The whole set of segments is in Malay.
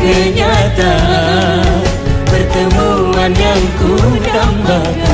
kenyataan Pertemuan yang ku dambakan.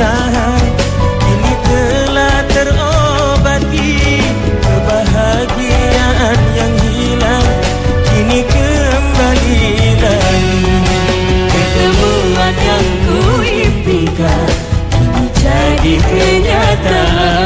sarai Ini telah terobati Kebahagiaan yang hilang. Kini kembali lagi. Ketemuan yang ku impikan Ini jadi kenyataan.